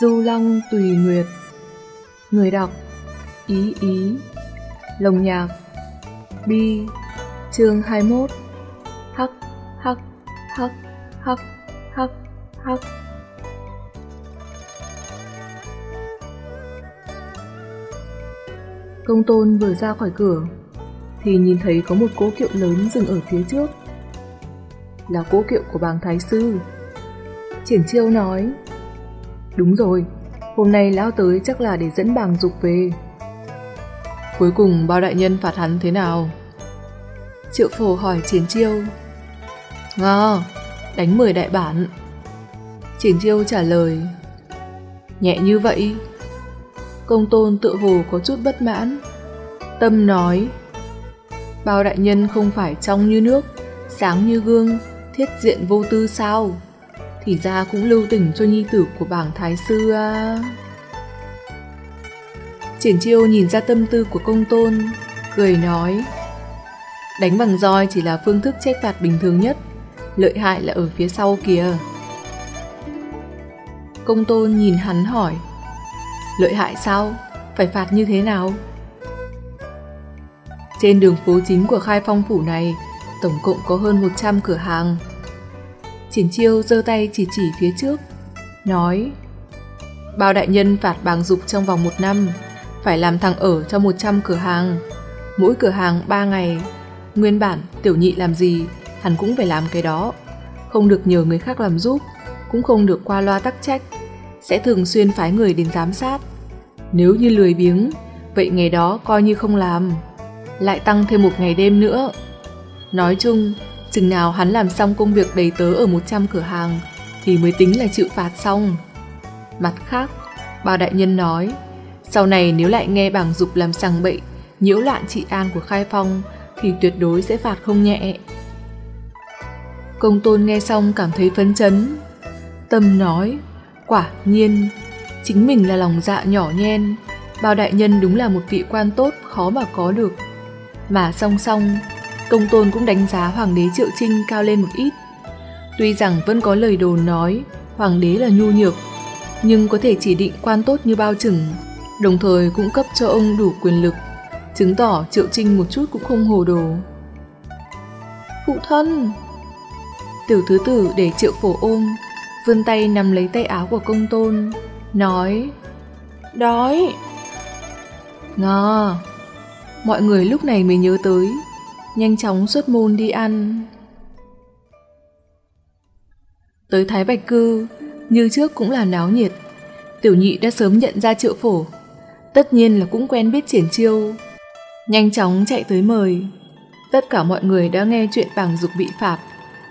Du Long Tùy Nguyệt Người đọc, Ý Ý Lồng nhạc Bi Chương 21 Hắc Hắc Hắc Hắc Hắc Hắc Công tôn vừa ra khỏi cửa, thì nhìn thấy có một cỗ kiệu lớn dừng ở phía trước. Là cỗ kiệu của bàng thái sư. Triển chiêu nói Đúng rồi, hôm nay lão tới chắc là để dẫn bàng dục về. Cuối cùng bao đại nhân phạt hắn thế nào? Triệu phổ hỏi Triển chiêu. Ngờ, đánh 10 đại bản. Triển chiêu trả lời. Nhẹ như vậy. Công tôn tự hồ có chút bất mãn. Tâm nói. Bao đại nhân không phải trong như nước, sáng như gương, thiết diện vô tư sao? Thì ra cũng lưu tình cho nhi tử của bảng thái sư à. Triển chiêu nhìn ra tâm tư của công tôn, cười nói Đánh bằng roi chỉ là phương thức trách phạt bình thường nhất, lợi hại là ở phía sau kìa. Công tôn nhìn hắn hỏi Lợi hại sao? Phải phạt như thế nào? Trên đường phố chính của khai phong phủ này, tổng cộng có hơn 100 cửa hàng, Triển chiêu giơ tay chỉ chỉ phía trước, nói Bao đại nhân phạt bàng dục trong vòng một năm, phải làm thằng ở cho 100 cửa hàng. Mỗi cửa hàng 3 ngày, nguyên bản tiểu nhị làm gì, hắn cũng phải làm cái đó. Không được nhờ người khác làm giúp, cũng không được qua loa tắc trách, sẽ thường xuyên phái người đến giám sát. Nếu như lười biếng, vậy ngày đó coi như không làm. Lại tăng thêm một ngày đêm nữa. Nói chung, Chừng nào hắn làm xong công việc đầy tớ ở 100 cửa hàng thì mới tính là chịu phạt xong. Mặt khác, bà đại nhân nói, sau này nếu lại nghe bảng dục làm sằng bậy, nhiễu loạn trị an của khai phong thì tuyệt đối sẽ phạt không nhẹ. Công tôn nghe xong cảm thấy phấn chấn. Tâm nói, quả nhiên, chính mình là lòng dạ nhỏ nhen, bao đại nhân đúng là một vị quan tốt khó mà có được. Mà song song, Công tôn cũng đánh giá hoàng đế Triệu Trinh cao lên một ít. Tuy rằng vẫn có lời đồn nói hoàng đế là nhu nhược, nhưng có thể chỉ định quan tốt như bao chừng, đồng thời cũng cấp cho ông đủ quyền lực, chứng tỏ Triệu Trinh một chút cũng không hồ đồ. Phụ thân! Tiểu thứ tử để Triệu Phổ ôm, vươn tay nắm lấy tay áo của công tôn, nói Đói! Ngờ! Mọi người lúc này mới nhớ tới nhanh chóng xuất môn đi ăn. Tới Thái Bạch Cư, như trước cũng là náo nhiệt. Tiểu nhị đã sớm nhận ra triệu phổ, tất nhiên là cũng quen biết triển chiêu. Nhanh chóng chạy tới mời. Tất cả mọi người đã nghe chuyện bảng dục bị phạt,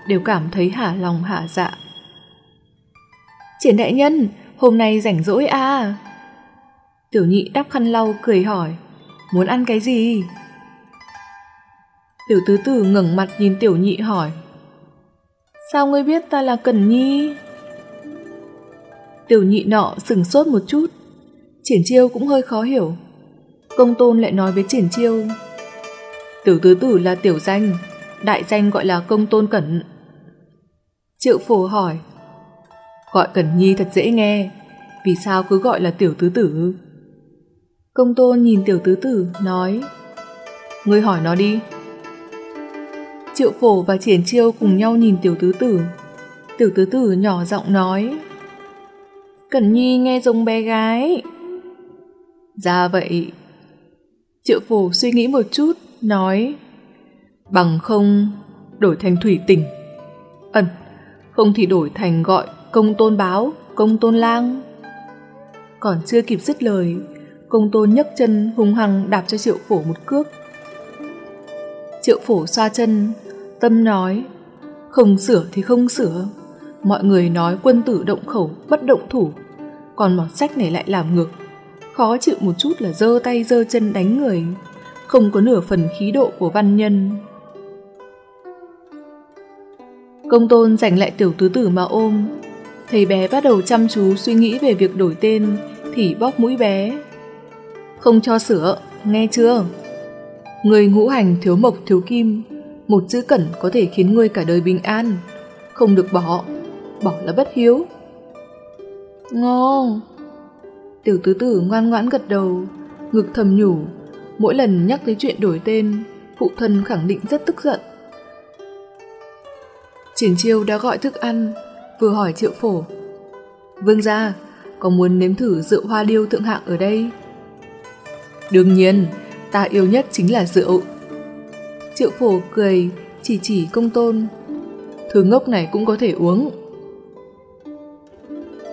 đều cảm thấy hả lòng hả dạ. Triển đại nhân, hôm nay rảnh rỗi à? Tiểu nhị đắp khăn lau cười hỏi, muốn ăn cái gì? Tiểu tứ tử ngẩng mặt nhìn tiểu nhị hỏi. Sao ngươi biết ta là Cẩn Nhi? Tiểu nhị nọ sừng sốt một chút. Triển chiêu cũng hơi khó hiểu. Công tôn lại nói với triển chiêu. Tiểu tứ tử là tiểu danh. Đại danh gọi là công tôn cẩn. Triệu phổ hỏi. Gọi Cẩn Nhi thật dễ nghe. Vì sao cứ gọi là tiểu tứ tử? Công tôn nhìn tiểu tứ tử, nói. Ngươi hỏi nó đi. Triệu phổ và triển chiêu cùng nhau nhìn tiểu tứ tử. Tiểu tứ tử nhỏ giọng nói. Cẩn Nhi nghe giống bé gái. Ra vậy. Triệu phổ suy nghĩ một chút, nói. Bằng không đổi thành thủy tình. Ẩn, không thì đổi thành gọi công tôn báo, công tôn lang. Còn chưa kịp dứt lời, công tôn nhấc chân hung hăng đạp cho triệu phổ một cước. Triệu phổ xoa chân, Tâm nói, không sửa thì không sửa. Mọi người nói quân tử động khẩu, bất động thủ. Còn mọt sách này lại làm ngược. Khó chịu một chút là dơ tay dơ chân đánh người. Không có nửa phần khí độ của văn nhân. Công tôn giành lại tiểu tứ tử mà ôm. Thầy bé bắt đầu chăm chú suy nghĩ về việc đổi tên thì bóp mũi bé. Không cho sửa, nghe chưa? Người ngũ hành thiếu mộc thiếu kim một chữ cẩn có thể khiến ngươi cả đời bình an, không được bỏ, bỏ là bất hiếu. Ngon, Tiểu tứ tử ngoan ngoãn gật đầu, ngực thầm nhủ, mỗi lần nhắc tới chuyện đổi tên, phụ thân khẳng định rất tức giận. Triển chiêu đã gọi thức ăn, vừa hỏi triệu phổ. Vương gia, có muốn nếm thử rượu hoa điêu thượng hạng ở đây? Đương nhiên, ta yêu nhất chính là rượu. Triệu phổ cười, chỉ chỉ công tôn. Thứ ngốc này cũng có thể uống.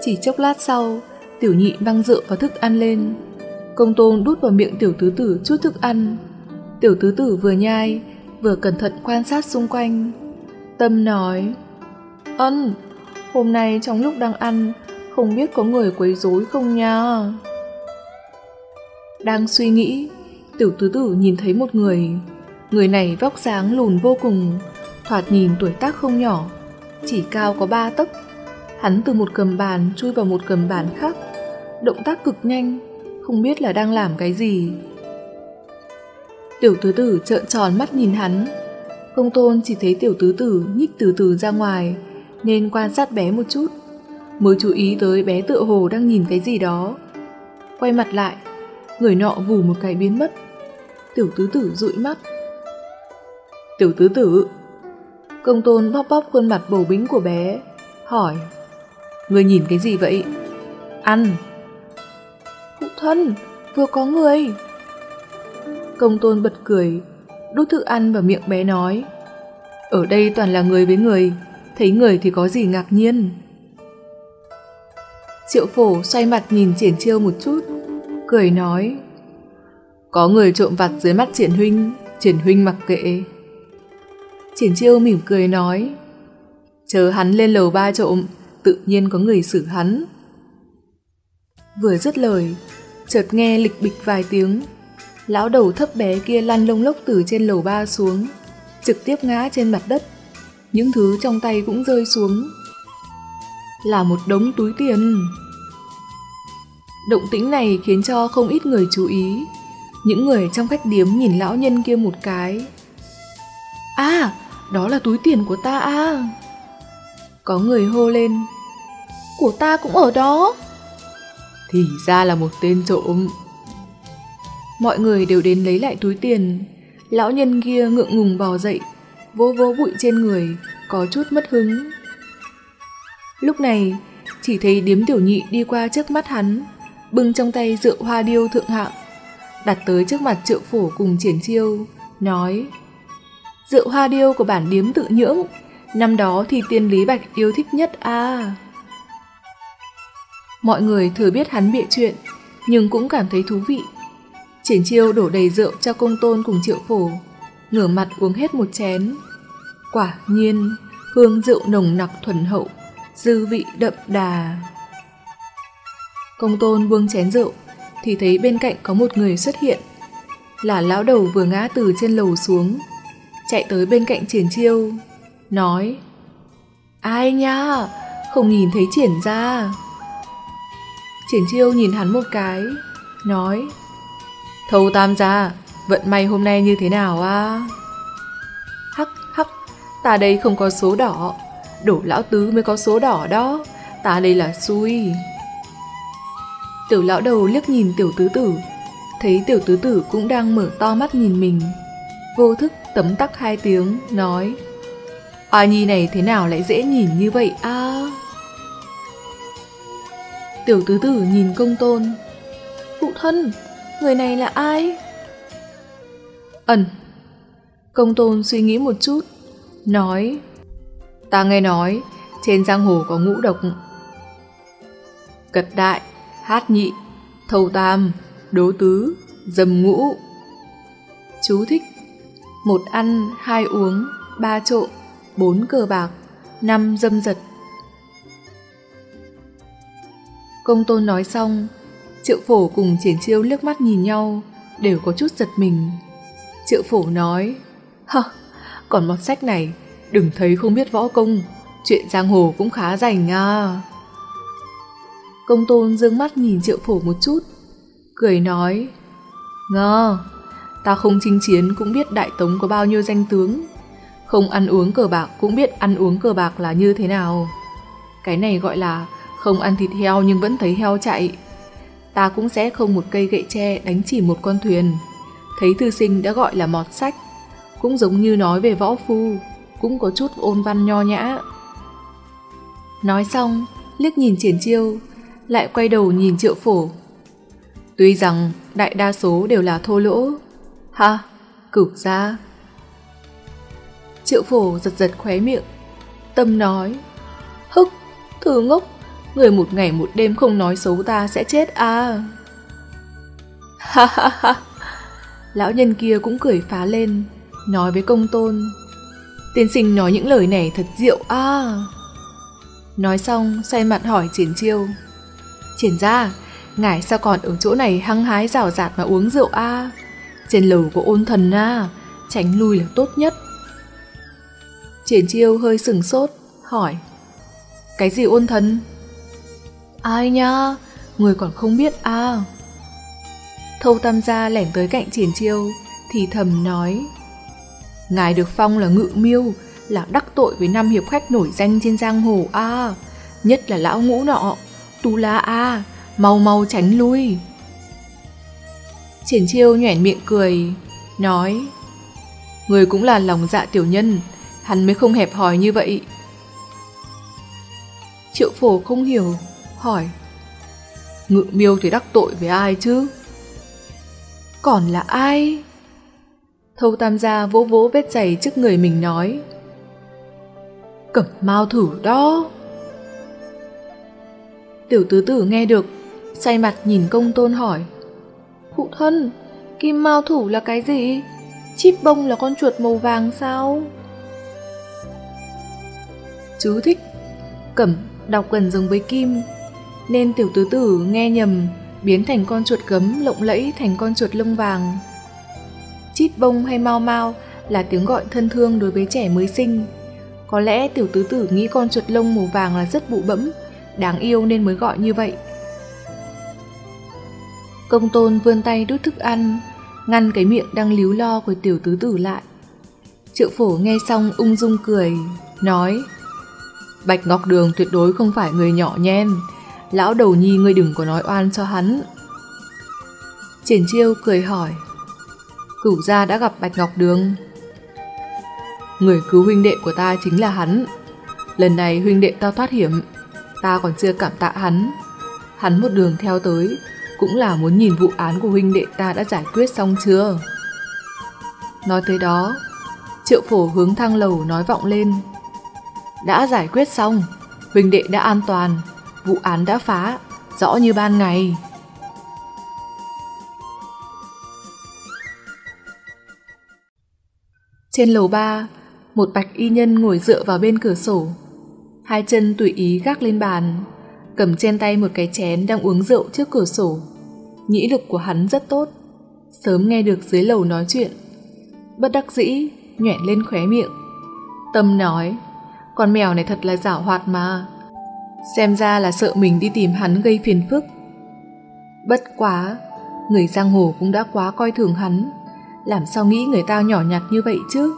Chỉ chốc lát sau, tiểu nhị băng rượu và thức ăn lên. Công tôn đút vào miệng tiểu tứ tử chút thức ăn. Tiểu tứ tử vừa nhai, vừa cẩn thận quan sát xung quanh. Tâm nói, Ân, hôm nay trong lúc đang ăn, không biết có người quấy rối không nha. Đang suy nghĩ, tiểu tứ tử nhìn thấy một người. Người này vóc dáng lùn vô cùng, thoạt nhìn tuổi tác không nhỏ, chỉ cao có ba tấc. Hắn từ một cầm bàn chui vào một cầm bàn khác, động tác cực nhanh, không biết là đang làm cái gì. Tiểu tứ tử trợn tròn mắt nhìn hắn. Công tôn chỉ thấy tiểu tứ tử nhích từ từ ra ngoài, nên quan sát bé một chút. Mới chú ý tới bé tựa hồ đang nhìn cái gì đó. Quay mặt lại, người nọ vù một cái biến mất. Tiểu tứ tử dụi mắt. Tiểu tứ tử. Công tôn bóp bóp khuôn mặt bầu bính của bé, hỏi. Người nhìn cái gì vậy? Ăn. Phụ thân, vừa có người. Công tôn bật cười, đút thức ăn vào miệng bé nói. Ở đây toàn là người với người, thấy người thì có gì ngạc nhiên. Triệu phổ xoay mặt nhìn triển chiêu một chút, cười nói. Có người trộm vặt dưới mắt triển huynh, triển huynh mặc kệ. Triển chiêu mỉm cười nói. Chờ hắn lên lầu ba trộm, tự nhiên có người xử hắn. Vừa dứt lời, chợt nghe lịch bịch vài tiếng, lão đầu thấp bé kia lăn lông lốc từ trên lầu ba xuống, trực tiếp ngã trên mặt đất. Những thứ trong tay cũng rơi xuống. Là một đống túi tiền. Động tĩnh này khiến cho không ít người chú ý. Những người trong khách điếm nhìn lão nhân kia một cái. À, đó là túi tiền của ta à. Có người hô lên. Của ta cũng ở đó. Thì ra là một tên trộm. Mọi người đều đến lấy lại túi tiền. Lão nhân kia ngượng ngùng bò dậy, vô vô bụi trên người, có chút mất hứng. Lúc này, chỉ thấy điếm tiểu nhị đi qua trước mắt hắn, bưng trong tay rượu hoa điêu thượng hạng, đặt tới trước mặt triệu phổ cùng triển chiêu, nói Rượu hoa điêu của bản điếm tự nhưỡng, năm đó thì tiên lý bạch yêu thích nhất à. Mọi người thừa biết hắn bịa chuyện, nhưng cũng cảm thấy thú vị. Triển chiêu đổ đầy rượu cho công tôn cùng triệu phổ, ngửa mặt uống hết một chén. Quả nhiên, hương rượu nồng nặc thuần hậu, dư vị đậm đà. Công tôn buông chén rượu, thì thấy bên cạnh có một người xuất hiện. Là lão đầu vừa ngã từ trên lầu xuống, chạy tới bên cạnh triển chiêu, nói Ai nha, không nhìn thấy triển ra. Triển chiêu nhìn hắn một cái, nói Thâu tam gia, vận may hôm nay như thế nào à? Hắc hắc, ta đây không có số đỏ, đổ lão tứ mới có số đỏ đó, ta đây là xui. Tiểu lão đầu liếc nhìn tiểu tứ tử, thấy tiểu tứ tử cũng đang mở to mắt nhìn mình. Vô thức tấm tắc hai tiếng, nói Oa nhi này thế nào lại dễ nhìn như vậy à? Tiểu tứ tử nhìn công tôn. Phụ thân, người này là ai? Ẩn. Công tôn suy nghĩ một chút, nói Ta nghe nói, trên giang hồ có ngũ độc. Cật đại, hát nhị, thầu tam, đố tứ, dầm ngũ. Chú thích một ăn, hai uống, ba trộm, bốn cờ bạc, năm dâm giật. Công tôn nói xong, triệu phổ cùng triển chiêu liếc mắt nhìn nhau, đều có chút giật mình. Triệu phổ nói, hơ, còn một sách này, đừng thấy không biết võ công, chuyện giang hồ cũng khá rành à. Công tôn dương mắt nhìn triệu phổ một chút, cười nói, ngờ, ta không chinh chiến cũng biết đại tống có bao nhiêu danh tướng, không ăn uống cờ bạc cũng biết ăn uống cờ bạc là như thế nào. Cái này gọi là không ăn thịt heo nhưng vẫn thấy heo chạy. ta cũng sẽ không một cây gậy tre đánh chỉ một con thuyền. Thấy thư sinh đã gọi là mọt sách, cũng giống như nói về võ phu, cũng có chút ôn văn nho nhã. Nói xong, liếc nhìn triển chiêu, lại quay đầu nhìn triệu phổ. Tuy rằng đại đa số đều là thô lỗ. Ha, cửu ra. Triệu phổ giật giật khóe miệng, tâm nói. Hức, thử ngốc, người một ngày một đêm không nói xấu ta sẽ chết à. Ha ha ha. Lão nhân kia cũng cười phá lên, nói với công tôn. Tiên sinh nói những lời này thật diệu à. Nói xong, xoay mặt hỏi triển chiêu. Triển ra, ngài sao còn ở chỗ này hăng hái rào rạt mà uống rượu a trên lầu có ôn thần na tránh lui là tốt nhất. Triển chiêu hơi sừng sốt, hỏi. Cái gì ôn thần? Ai nha, người còn không biết à. Thâu tam gia lẻn tới cạnh triển chiêu, thì thầm nói. Ngài được phong là ngự miêu, là đắc tội với năm hiệp khách nổi danh trên giang hồ a nhất là lão ngũ nọ, tu la a mau mau tránh lui. Triển chiêu nhoẻn miệng cười, nói Người cũng là lòng dạ tiểu nhân, hắn mới không hẹp hòi như vậy. Triệu phổ không hiểu, hỏi Ngự miêu thì đắc tội với ai chứ? Còn là ai? Thâu tam gia vỗ vỗ vết giày trước người mình nói Cẩm mau thử đó Tiểu tứ tử nghe được Say mặt nhìn công tôn hỏi Phụ thân Kim mao thủ là cái gì Chip bông là con chuột màu vàng sao Chú thích Cẩm đọc gần giống với kim Nên tiểu tứ tử nghe nhầm Biến thành con chuột gấm lộng lẫy thành con chuột lông vàng Chít bông hay mau mau là tiếng gọi thân thương đối với trẻ mới sinh. Có lẽ tiểu tứ tử nghĩ con chuột lông màu vàng là rất bụ bẫm, đáng yêu nên mới gọi như vậy. Công tôn vươn tay đút thức ăn, ngăn cái miệng đang líu lo của tiểu tứ tử lại. Triệu phổ nghe xong ung dung cười, nói Bạch Ngọc Đường tuyệt đối không phải người nhỏ nhen, lão đầu nhi ngươi đừng có nói oan cho hắn. Triển chiêu cười hỏi Cửu gia đã gặp Bạch Ngọc Đường. Người cứu huynh đệ của ta chính là hắn. Lần này huynh đệ ta thoát hiểm, ta còn chưa cảm tạ hắn. Hắn một đường theo tới, cũng là muốn nhìn vụ án của huynh đệ ta đã giải quyết xong chưa. Nói tới đó, triệu phổ hướng thang lầu nói vọng lên. Đã giải quyết xong, huynh đệ đã an toàn, vụ án đã phá, rõ như ban ngày. Trên lầu ba, một bạch y nhân ngồi dựa vào bên cửa sổ. Hai chân tùy ý gác lên bàn, cầm trên tay một cái chén đang uống rượu trước cửa sổ. Nhĩ lực của hắn rất tốt, sớm nghe được dưới lầu nói chuyện. Bất đắc dĩ, nhoẻn lên khóe miệng. Tâm nói, con mèo này thật là giảo hoạt mà. Xem ra là sợ mình đi tìm hắn gây phiền phức. Bất quá, người giang hồ cũng đã quá coi thường hắn làm sao nghĩ người ta nhỏ nhặt như vậy chứ?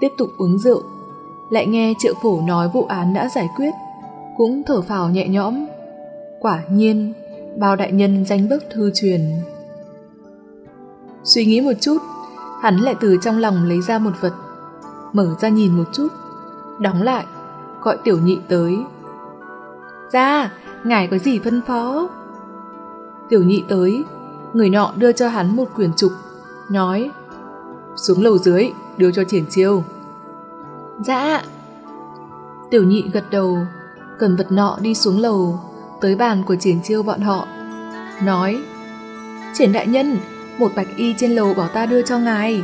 Tiếp tục uống rượu, lại nghe triệu phổ nói vụ án đã giải quyết, cũng thở phào nhẹ nhõm. Quả nhiên, bao đại nhân danh bức thư truyền. Suy nghĩ một chút, hắn lại từ trong lòng lấy ra một vật, mở ra nhìn một chút, đóng lại, gọi tiểu nhị tới. Ra, ngài có gì phân phó? Tiểu nhị tới, người nọ đưa cho hắn một quyển trục nói Xuống lầu dưới, đưa cho triển chiêu. Dạ. Tiểu nhị gật đầu, cầm vật nọ đi xuống lầu, tới bàn của triển chiêu bọn họ. Nói, triển đại nhân, một bạch y trên lầu bảo ta đưa cho ngài.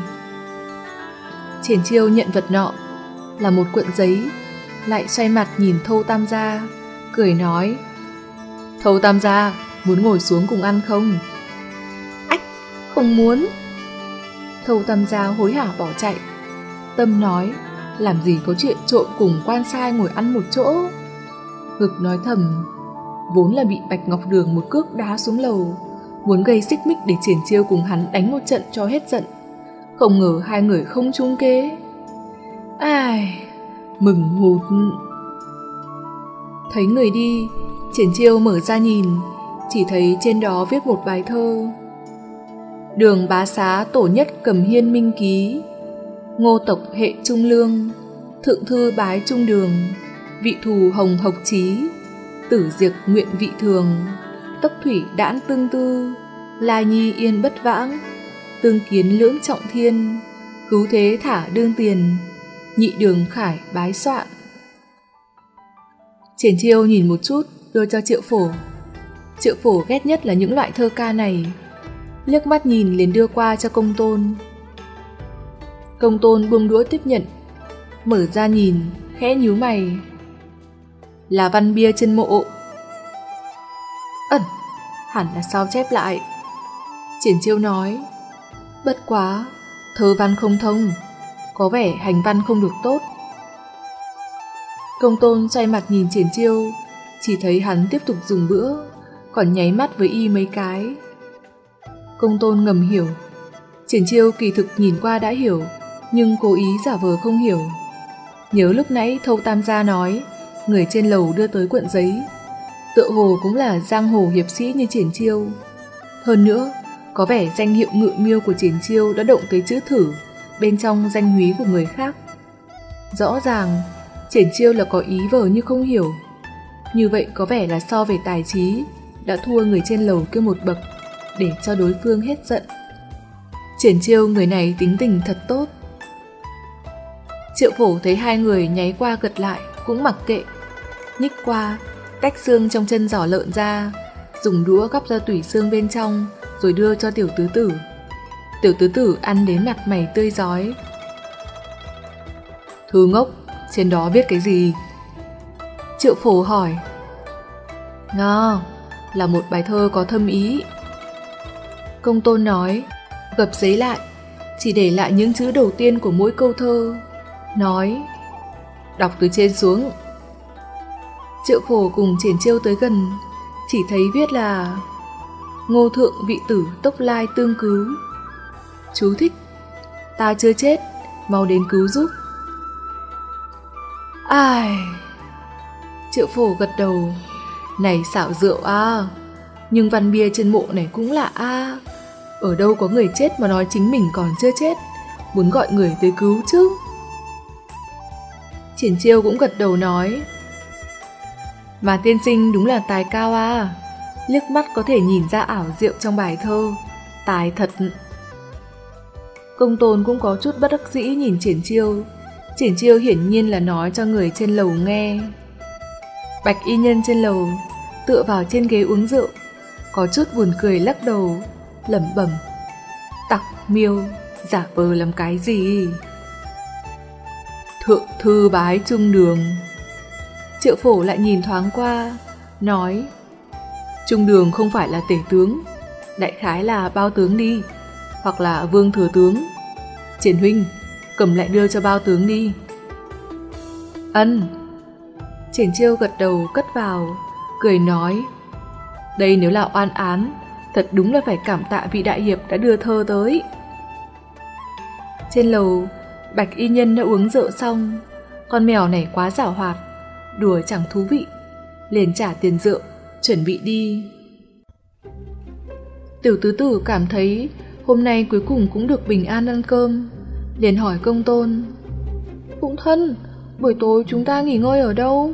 Triển chiêu nhận vật nọ, là một cuộn giấy, lại xoay mặt nhìn thâu tam gia, cười nói, Thâu tam gia, muốn ngồi xuống cùng ăn không? Ách, không muốn. Thâu tâm gia hối hả bỏ chạy. Tâm nói, làm gì có chuyện trộm cùng quan sai ngồi ăn một chỗ. Ngực nói thầm, vốn là bị Bạch Ngọc Đường một cước đá xuống lầu, muốn gây xích mích để triển chiêu cùng hắn đánh một trận cho hết giận. Không ngờ hai người không chung kế. Ai, mừng hụt. Thấy người đi, triển chiêu mở ra nhìn, chỉ thấy trên đó viết một bài thơ. Đường bá xá tổ nhất cầm hiên minh ký, ngô tộc hệ trung lương, thượng thư bái trung đường, vị thù hồng hộc trí, tử diệt nguyện vị thường, tốc thủy đãn tương tư, lai nhi yên bất vãng, tương kiến lưỡng trọng thiên, cứu thế thả đương tiền, nhị đường khải bái soạn. Triển chiêu nhìn một chút, đưa cho triệu phổ. Triệu phổ ghét nhất là những loại thơ ca này. Liếc mắt nhìn liền đưa qua cho công tôn. Công tôn buông đũa tiếp nhận, mở ra nhìn, khẽ nhíu mày. Là văn bia trên mộ. Ẩn, hẳn là sao chép lại. Triển chiêu nói, bất quá, thơ văn không thông, có vẻ hành văn không được tốt. Công tôn xoay mặt nhìn triển chiêu, chỉ thấy hắn tiếp tục dùng bữa, còn nháy mắt với y mấy cái. Công tôn ngầm hiểu, triển chiêu kỳ thực nhìn qua đã hiểu, nhưng cố ý giả vờ không hiểu. Nhớ lúc nãy Thâu Tam Gia nói, người trên lầu đưa tới cuộn giấy. Tựa hồ cũng là giang hồ hiệp sĩ như triển chiêu. Hơn nữa, có vẻ danh hiệu ngự miêu của triển chiêu đã động tới chữ thử bên trong danh húy của người khác. Rõ ràng, triển chiêu là có ý vờ như không hiểu. Như vậy có vẻ là so về tài trí, đã thua người trên lầu kia một bậc, để cho đối phương hết giận. Triển chiêu người này tính tình thật tốt. Triệu phổ thấy hai người nháy qua gật lại, cũng mặc kệ. Nhích qua, tách xương trong chân giỏ lợn ra, dùng đũa gắp ra tủy xương bên trong, rồi đưa cho tiểu tứ tử. Tiểu tứ tử ăn đến mặt mày tươi giói. Thư ngốc, trên đó viết cái gì? Triệu phổ hỏi. Nga, là một bài thơ có thâm ý. Công tôn nói, gập giấy lại, chỉ để lại những chữ đầu tiên của mỗi câu thơ. Nói, đọc từ trên xuống. Triệu phổ cùng triển chiêu tới gần, chỉ thấy viết là Ngô thượng vị tử tốc lai tương cứu. Chú thích, ta chưa chết, mau đến cứu giúp. Ai... Triệu phổ gật đầu, này xảo rượu à, nhưng văn bia trên mộ này cũng lạ à. Ở đâu có người chết mà nói chính mình còn chưa chết, muốn gọi người tới cứu chứ. Triển chiêu cũng gật đầu nói, mà tiên sinh đúng là tài cao à, liếc mắt có thể nhìn ra ảo diệu trong bài thơ, tài thật. Công tôn cũng có chút bất đắc dĩ nhìn triển chiêu, triển chiêu hiển nhiên là nói cho người trên lầu nghe. Bạch y nhân trên lầu, tựa vào trên ghế uống rượu, có chút buồn cười lắc đầu, lẩm bẩm. Tặc miêu, giả vờ làm cái gì? Thượng thư bái trung đường. Triệu phổ lại nhìn thoáng qua, nói Trung đường không phải là tể tướng, đại khái là bao tướng đi, hoặc là vương thừa tướng. Triển huynh, cầm lại đưa cho bao tướng đi. Ân. Triển chiêu gật đầu cất vào, cười nói Đây nếu là oan án, thật đúng là phải cảm tạ vị đại hiệp đã đưa thơ tới. Trên lầu, Bạch y nhân đã uống rượu xong, con mèo này quá giảo hoạt, đùa chẳng thú vị, liền trả tiền rượu, chuẩn bị đi. Tiểu tứ tử cảm thấy hôm nay cuối cùng cũng được bình an ăn cơm, liền hỏi công tôn. Phụ thân, buổi tối chúng ta nghỉ ngơi ở đâu?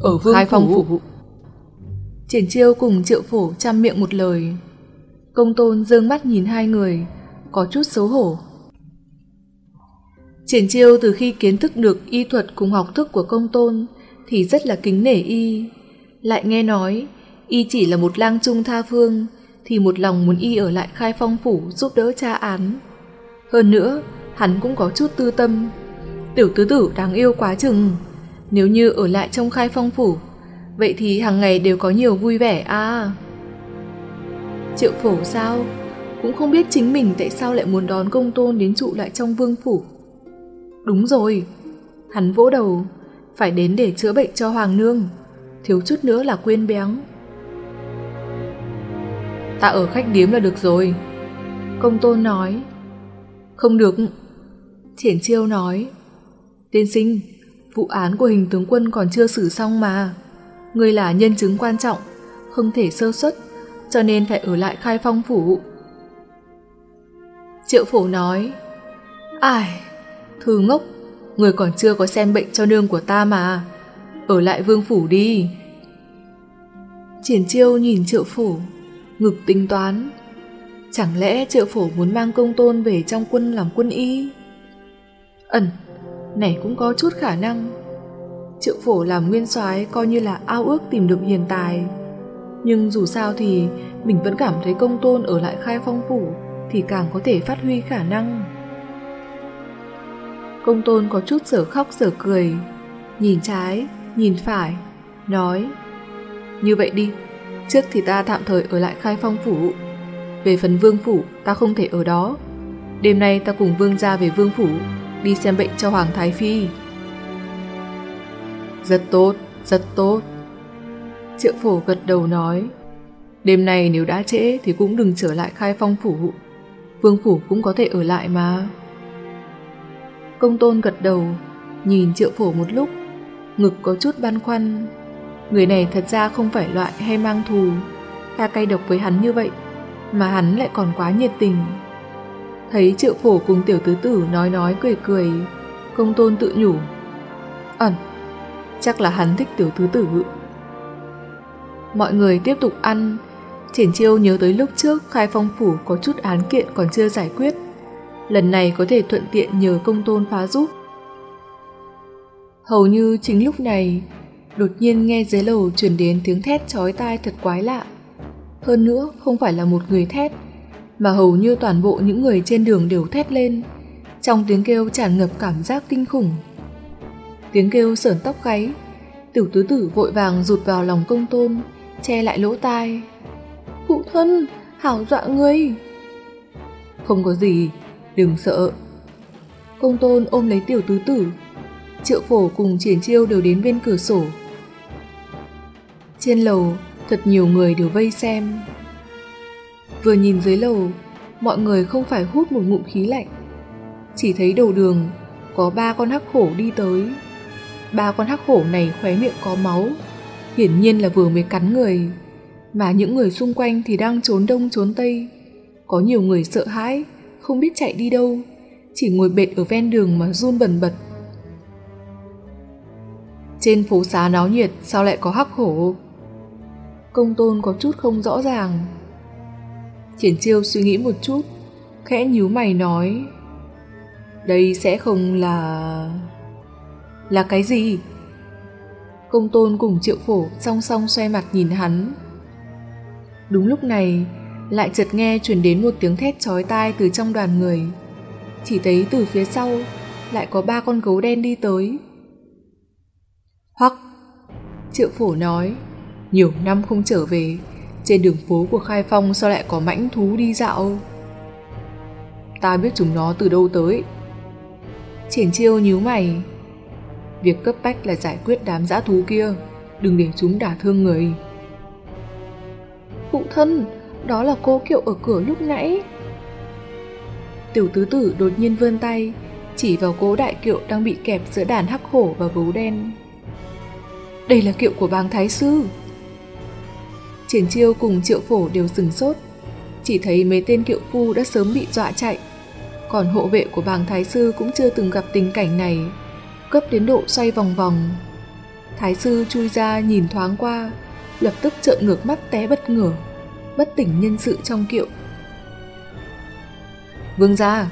Ở vương Khai phong phủ. Triển chiêu cùng triệu phổ chăm miệng một lời. Công tôn dương mắt nhìn hai người, có chút xấu hổ. Triển chiêu từ khi kiến thức được y thuật cùng học thức của công tôn thì rất là kính nể y. Lại nghe nói, y chỉ là một lang trung tha phương thì một lòng muốn y ở lại khai phong phủ giúp đỡ cha án. Hơn nữa, hắn cũng có chút tư tâm. Tiểu tứ tử đáng yêu quá chừng. Nếu như ở lại trong khai phong phủ, vậy thì hàng ngày đều có nhiều vui vẻ à. Triệu phổ sao? Cũng không biết chính mình tại sao lại muốn đón công tôn đến trụ lại trong vương phủ. Đúng rồi, hắn vỗ đầu, phải đến để chữa bệnh cho Hoàng Nương, thiếu chút nữa là quên béng. Ta ở khách điếm là được rồi. Công tôn nói. Không được. Triển chiêu nói. Tiên sinh, vụ án của hình tướng quân còn chưa xử xong mà. Người là nhân chứng quan trọng, không thể sơ xuất, cho nên phải ở lại khai phong phủ. Triệu phổ nói, Ai, thư ngốc, người còn chưa có xem bệnh cho nương của ta mà, ở lại vương phủ đi. Triển chiêu nhìn triệu phổ, ngực tính toán. Chẳng lẽ triệu phổ muốn mang công tôn về trong quân làm quân y? Ẩn, này cũng có chút khả năng. Triệu phổ làm nguyên soái coi như là ao ước tìm được hiền tài. Nhưng dù sao thì mình vẫn cảm thấy công tôn ở lại khai phong phủ thì càng có thể phát huy khả năng. Công tôn có chút sở khóc sở cười, nhìn trái, nhìn phải, nói Như vậy đi, trước thì ta tạm thời ở lại khai phong phủ. Về phần vương phủ, ta không thể ở đó. Đêm nay ta cùng vương gia về vương phủ, đi xem bệnh cho Hoàng Thái Phi. Rất tốt, rất tốt. Triệu phổ gật đầu nói, đêm nay nếu đã trễ thì cũng đừng trở lại khai phong phủ. Vương phủ cũng có thể ở lại mà. Công tôn gật đầu, nhìn triệu phổ một lúc, ngực có chút băn khoăn. Người này thật ra không phải loại hay mang thù, ta cay độc với hắn như vậy, mà hắn lại còn quá nhiệt tình. Thấy triệu phổ cùng tiểu tứ tử nói nói cười cười, công tôn tự nhủ. Ẩn, chắc là hắn thích tiểu tứ tử. Mọi người tiếp tục ăn, Triển chiêu nhớ tới lúc trước khai phong phủ có chút án kiện còn chưa giải quyết. Lần này có thể thuận tiện nhờ công tôn phá giúp. Hầu như chính lúc này, đột nhiên nghe dưới lầu truyền đến tiếng thét chói tai thật quái lạ. Hơn nữa, không phải là một người thét, mà hầu như toàn bộ những người trên đường đều thét lên. Trong tiếng kêu tràn ngập cảm giác kinh khủng. Tiếng kêu sởn tóc gáy, tiểu tứ tử vội vàng rụt vào lòng công tôn, che lại lỗ tai. Phụ thân, hảo dọa ngươi. Không có gì, đừng sợ. Công tôn ôm lấy tiểu tứ tử, triệu phổ cùng triển chiêu đều đến bên cửa sổ. Trên lầu, thật nhiều người đều vây xem. Vừa nhìn dưới lầu, mọi người không phải hút một ngụm khí lạnh. Chỉ thấy đầu đường, có ba con hắc hổ đi tới. Ba con hắc hổ này khóe miệng có máu, hiển nhiên là vừa mới cắn người. Mà những người xung quanh thì đang trốn đông trốn tây. Có nhiều người sợ hãi, không biết chạy đi đâu, chỉ ngồi bệt ở ven đường mà run bần bật. Trên phố xá náo nhiệt sao lại có hắc hổ? Công tôn có chút không rõ ràng. Triển chiêu suy nghĩ một chút, khẽ nhíu mày nói. Đây sẽ không là... Là cái gì? Công tôn cùng triệu phổ song song xoay mặt nhìn hắn. Đúng lúc này, lại chợt nghe truyền đến một tiếng thét chói tai từ trong đoàn người. Chỉ thấy từ phía sau lại có ba con gấu đen đi tới. Hoặc, triệu phổ nói, nhiều năm không trở về, trên đường phố của Khai Phong sao lại có mãnh thú đi dạo? Ta biết chúng nó từ đâu tới. Triển chiêu nhíu mày. Việc cấp bách là giải quyết đám dã thú kia, đừng để chúng đả thương người. Phụ thân, đó là cô kiệu ở cửa lúc nãy. Tiểu tứ tử đột nhiên vươn tay, chỉ vào cố đại kiệu đang bị kẹp giữa đàn hắc hổ và gấu đen. Đây là kiệu của bang thái sư. Triển chiêu cùng triệu phổ đều dừng sốt, chỉ thấy mấy tên kiệu phu đã sớm bị dọa chạy. Còn hộ vệ của bang thái sư cũng chưa từng gặp tình cảnh này, cấp đến độ xoay vòng vòng. Thái sư chui ra nhìn thoáng qua, lập tức trợn ngược mắt té bất ngửa, bất tỉnh nhân sự trong kiệu. Vương gia!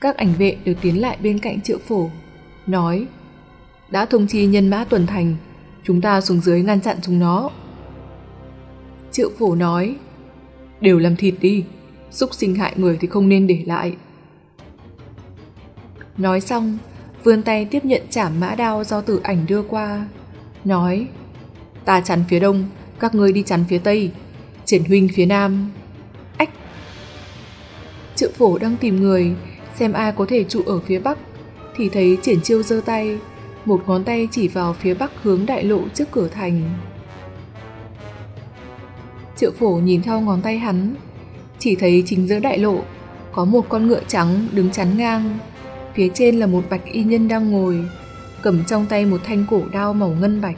Các ảnh vệ đều tiến lại bên cạnh triệu phổ, nói đã thông chi nhân mã tuần thành, chúng ta xuống dưới ngăn chặn chúng nó. Triệu phổ nói, đều làm thịt đi, xúc sinh hại người thì không nên để lại. Nói xong, vươn tay tiếp nhận chảm mã đao do tử ảnh đưa qua, nói, ta chắn phía đông, các ngươi đi chắn phía tây, triển huynh phía nam. Ách! Triệu phổ đang tìm người, xem ai có thể trụ ở phía bắc, thì thấy triển chiêu giơ tay, một ngón tay chỉ vào phía bắc hướng đại lộ trước cửa thành. Triệu phổ nhìn theo ngón tay hắn, chỉ thấy chính giữa đại lộ có một con ngựa trắng đứng chắn ngang, phía trên là một bạch y nhân đang ngồi, cầm trong tay một thanh cổ đao màu ngân bạch.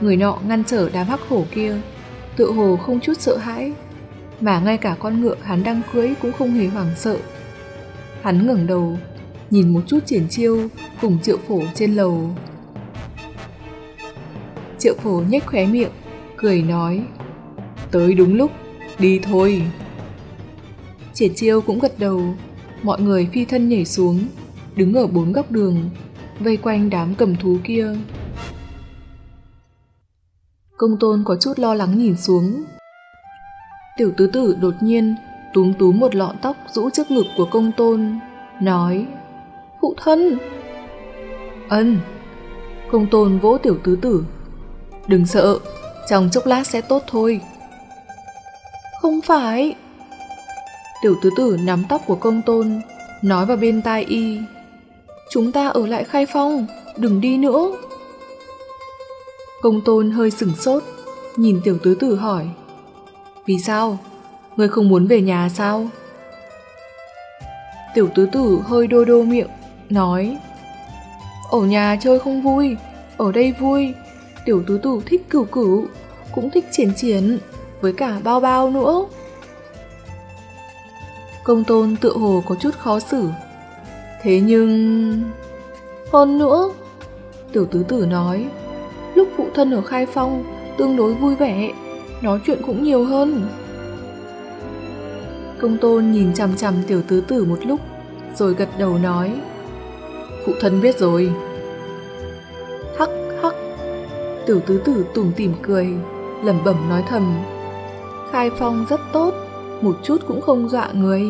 Người nọ ngăn trở đám hắc hổ kia, tự hồ không chút sợ hãi, mà ngay cả con ngựa hắn đang cưỡi cũng không hề hoảng sợ. Hắn ngẩng đầu, nhìn một chút triển chiêu cùng triệu phổ trên lầu. Triệu phổ nhếch khóe miệng, cười nói, tới đúng lúc, đi thôi. Triển chiêu cũng gật đầu, mọi người phi thân nhảy xuống, đứng ở bốn góc đường, vây quanh đám cầm thú kia. Công tôn có chút lo lắng nhìn xuống. Tiểu tứ tử đột nhiên túm túm một lọn tóc rũ trước ngực của công tôn, nói Phụ thân! Ân! Công tôn vỗ tiểu tứ tử. Đừng sợ, trong chốc lát sẽ tốt thôi. Không phải! Tiểu tứ tử nắm tóc của công tôn, nói vào bên tai y. Chúng ta ở lại khai phong, đừng đi nữa. Công tôn hơi sửng sốt, nhìn tiểu tứ tử hỏi. Vì sao? Người không muốn về nhà sao? Tiểu tứ tử hơi đô đô miệng, nói Ở nhà chơi không vui, ở đây vui. Tiểu tứ tử thích cửu cửu, cũng thích triển triển, với cả bao bao nữa. Công tôn tự hồ có chút khó xử. Thế nhưng... Hơn nữa, tiểu tứ tử nói, lúc phụ thân ở Khai Phong tương đối vui vẻ, nói chuyện cũng nhiều hơn. Công tôn nhìn chằm chằm tiểu tứ tử một lúc, rồi gật đầu nói, phụ thân biết rồi. Hắc hắc, tiểu tứ tử tủm tỉm cười, lẩm bẩm nói thầm, Khai Phong rất tốt, một chút cũng không dọa người.